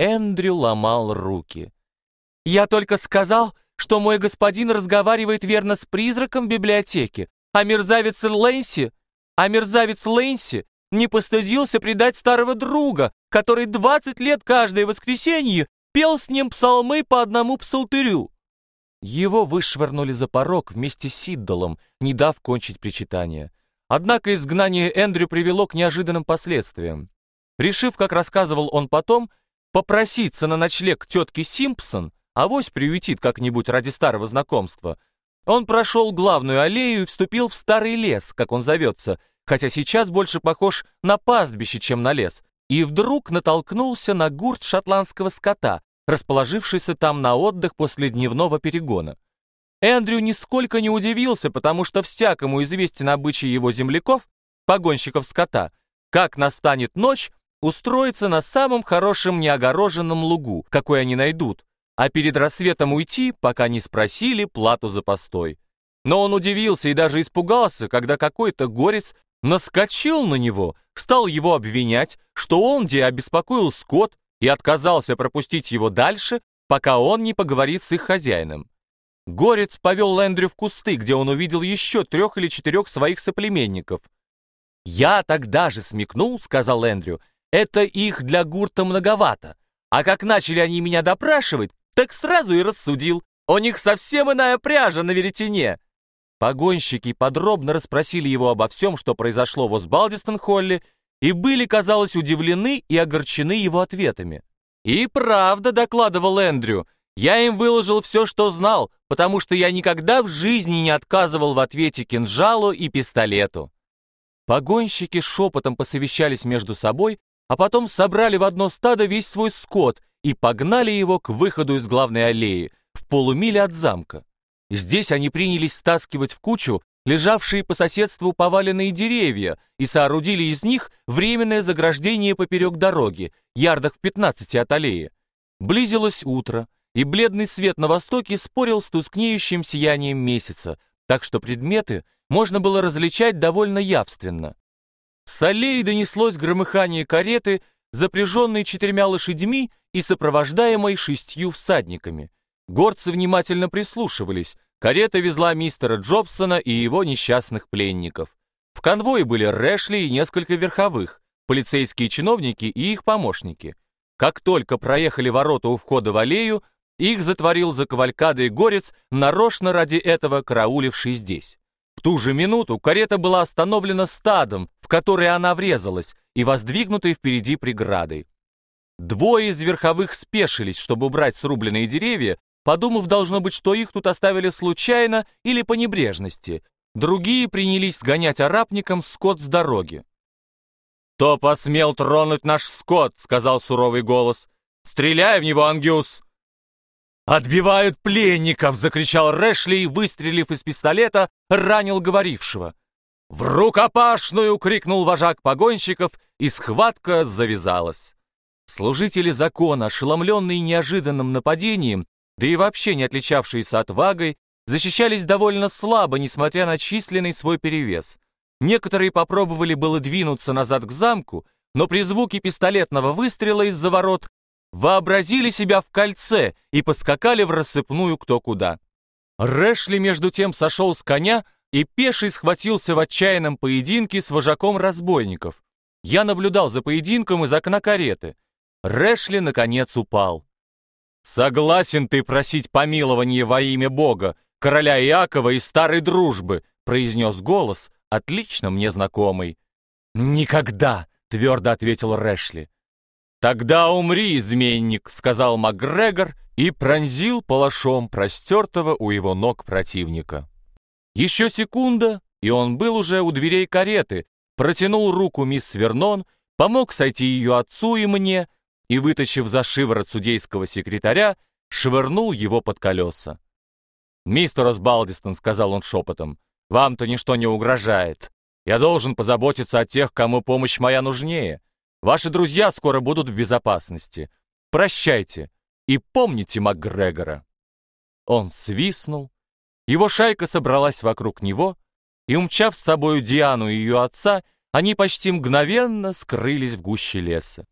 Эндрю ломал руки. «Я только сказал, что мой господин разговаривает верно с призраком в библиотеке, а мерзавец Лэнси, а мерзавец Лэнси не постыдился предать старого друга, который 20 лет каждое воскресенье пел с ним псалмы по одному псалтырю. Его вышвырнули за порог вместе с Сиддалом, не дав кончить причитание. Однако изгнание Эндрю привело к неожиданным последствиям. Решив, как рассказывал он потом, попроситься на ночлег к тетке Симпсон, авось приютит как-нибудь ради старого знакомства, он прошел главную аллею и вступил в старый лес, как он зовется, хотя сейчас больше похож на пастбище, чем на лес, и вдруг натолкнулся на гурт шотландского скота, расположившийся там на отдых после дневного перегона. Эндрю нисколько не удивился, потому что всякому известен обычай его земляков, погонщиков скота, как настанет ночь, устроиться на самом хорошем неогороженном лугу, какой они найдут, а перед рассветом уйти, пока не спросили плату за постой. Но он удивился и даже испугался, когда какой-то горец наскочил на него, стал его обвинять, что он где обеспокоил скот и отказался пропустить его дальше, пока он не поговорит с их хозяином. Горец повел Эндрю в кусты, где он увидел еще трех или четырех своих соплеменников. «Я тогда же смекнул», — сказал Эндрю, — «это их для гурта многовато. А как начали они меня допрашивать, так сразу и рассудил. У них совсем иная пряжа на веретене». Погонщики подробно расспросили его обо всем, что произошло в Осбалдистон-Холле, и были, казалось, удивлены и огорчены его ответами. «И правда», — докладывал Эндрю, — «я им выложил все, что знал, потому что я никогда в жизни не отказывал в ответе кинжалу и пистолету». Погонщики шепотом посовещались между собой, а потом собрали в одно стадо весь свой скот и погнали его к выходу из главной аллеи, в полумиле от замка. Здесь они принялись стаскивать в кучу лежавшие по соседству поваленные деревья и соорудили из них временное заграждение поперек дороги, ярдах в 15 от аллеи. Близилось утро, и бледный свет на востоке спорил с тускнеющим сиянием месяца, так что предметы можно было различать довольно явственно. С аллеи донеслось громыхание кареты, запряженной четырьмя лошадьми и сопровождаемой шестью всадниками. Горцы внимательно прислушивались. Карета везла мистера Джобсона и его несчастных пленников. В конвое были Рэшли и несколько верховых, полицейские чиновники и их помощники. Как только проехали ворота у входа в аллею, их затворил за кавалькадой горец, нарочно ради этого карауливший здесь. В ту же минуту карета была остановлена стадом, в которое она врезалась, и воздвигнутой впереди преградой. Двое из верховых спешились, чтобы убрать срубленные деревья, подумав, должно быть, что их тут оставили случайно или по небрежности. Другие принялись сгонять арабникам скот с дороги. «Кто посмел тронуть наш скот?» — сказал суровый голос. «Стреляй в него, Ангюс!» «Отбивают пленников!» — закричал Рэшли и, выстрелив из пистолета, ранил говорившего. «В рукопашную!» — крикнул вожак погонщиков, и схватка завязалась. Служители закона, ошеломленные неожиданным нападением, да и вообще не отличавшиеся отвагой, защищались довольно слабо, несмотря на численный свой перевес. Некоторые попробовали было двинуться назад к замку, но при звуке пистолетного выстрела из-за ворот вообразили себя в кольце и поскакали в рассыпную кто куда. Рэшли между тем сошел с коня и пеший схватился в отчаянном поединке с вожаком разбойников. Я наблюдал за поединком из окна кареты. Рэшли, наконец, упал. «Согласен ты просить помилования во имя Бога, короля Иакова и старой дружбы», произнес голос, отлично мне знакомый. «Никогда!» — твердо ответил Рэшли. «Тогда умри, изменник», — сказал Макгрегор и пронзил палашом простертого у его ног противника. Еще секунда, и он был уже у дверей кареты, протянул руку мисс Вернон, помог сойти ее отцу и мне, и, вытащив за шиворот судейского секретаря, швырнул его под колеса. «Мистер Осбалдистон», — сказал он шепотом, — «вам-то ничто не угрожает. Я должен позаботиться о тех, кому помощь моя нужнее. Ваши друзья скоро будут в безопасности. Прощайте и помните МакГрегора». Он свистнул, его шайка собралась вокруг него, и, умчав с собою Диану и ее отца, они почти мгновенно скрылись в гуще леса.